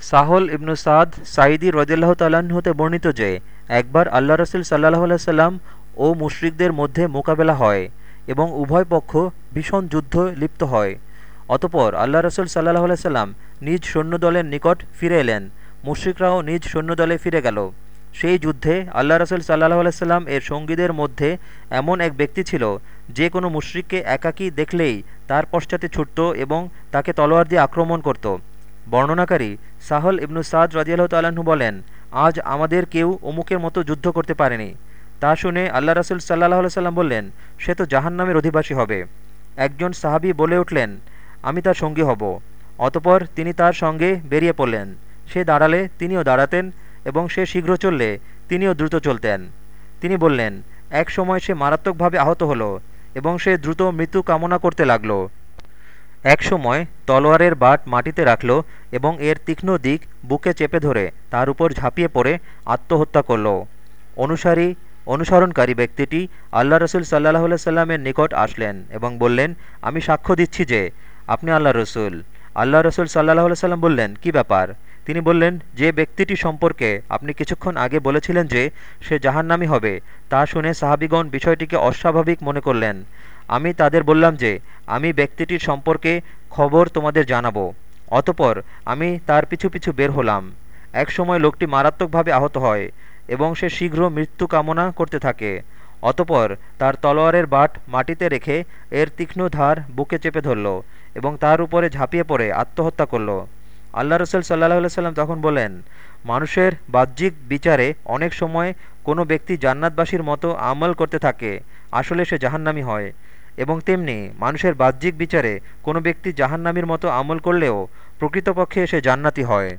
সাহল ইবনু সাদ সাঈদী রদিল্লাহ তাল্লাহ্ন হতে বর্ণিত যে, একবার আল্লাহ রসুল সাল্লাহ সাল্লাম ও মুশরিকদের মধ্যে মোকাবেলা হয় এবং উভয় পক্ষ ভীষণ যুদ্ধ লিপ্ত হয়। অতপর আল্লাহ রসুল সাল্লাহ সাল্লাম নিজ সৈন্যদলের নিকট ফিরে এলেন। মুশরিকরাও নিজ সৈন্যদলে ফিরে গেল। সেই যুদ্ধে আল্লাহ রসুল সাল্লাহ আলাইসাল্লাম এর সঙ্গীদের মধ্যে এমন এক ব্যক্তি ছিল, যে কোনো মুশরিককে একাকী দেখলেই তার পশ্চাতে ছুটত এবং তাকে তলোয়ার দিয়ে আক্রমণ করত। বর্ণনাকারী সাহল ইবনু সাদ রাজিয়াল তাল্লাহ্ন বলেন, আজ আমাদের কেউ অমুকের মতো যুদ্ধ করতে পারেনি। তা শুনে আল্লাহ রসুল সাল্লাহ সাল্লাম বললেন, সে তো জাহান্নামের অধিবাসী হবে। একজন সাহাবি বলে উঠলেন, আমি তার সঙ্গী হব। অতপর তিনি তার সঙ্গে বেরিয়ে পড়লেন। সে দাঁড়ালে, তিনিও দাঁড়াতেন এবং সে শীঘ্র চললে, তিনিও দ্রুত চলতেন। তিনি বললেন, এক সময় সে মারাত্মকভাবে আহত হলো এবং সে দ্রুত মৃত্যু কামনা করতে লাগল। এক সময় তলোয়ারের বাট মাটিতে রাখল এবং এর তীক্ষ্ণ দিক বুকে চেপে ধরে, তার উপর ঝাঁপিয়ে পড়ে, আত্মহত্যা করল। অনুসারী, অনুসরণকারী ব্যক্তিটি আল্লাহ রসুল সাল্লাহ সাল্লামের নিকট আসলেন এবং বললেন, আমি সাক্ষ্য দিচ্ছি যে আপনি আল্লাহ রসুল। আল্লাহ রসুল সাল্লাহ সাল্লাম বললেন, কি ব্যাপার? তিনি বললেন, যে ব্যক্তিটি সম্পর্কে আপনি কিছুক্ষণ আগে বলেছিলেন যে সে জাহান্নামি হবে, তা শুনে সাহাবিগণ বিষয়টিকে অস্বাভাবিক মনে করলেন। আমি তাদের বললাম যে, আমি ব্যক্তিটির সম্পর্কে খবর তোমাদের জানাব। অতপর আমি তার পিছু পিছু বের হলাম। এক সময় লোকটি মারাত্মকভাবে আহত হয় এবং সে শীঘ্র মৃত্যু কামনা করতে থাকে। অতপর তার তলোয়ারের বাট মাটিতে রেখে এর তীক্ষ্ণ ধার বুকে চেপে ধরল এবং তার উপরে ঝাঁপিয়ে পড়ে আত্মহত্যা করল। আল্লাহ রসুল সাল্লাহ সাল্লাম তখন বলেন, মানুষের বাহ্যিক বিচারে অনেক সময় কোনো ব্যক্তি জান্নাতবাসীর মতো আমল করতে থাকে। আসলে সে জাহান্নামি হয়। এবং তেমনি মানুষের বাহ্যিক বিচারে কোনো ব্যক্তি জাহান্নামির মতো আমল করলেও প্রকৃতপক্ষে সে জান্নাতি হয়।